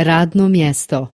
Radno mjesto.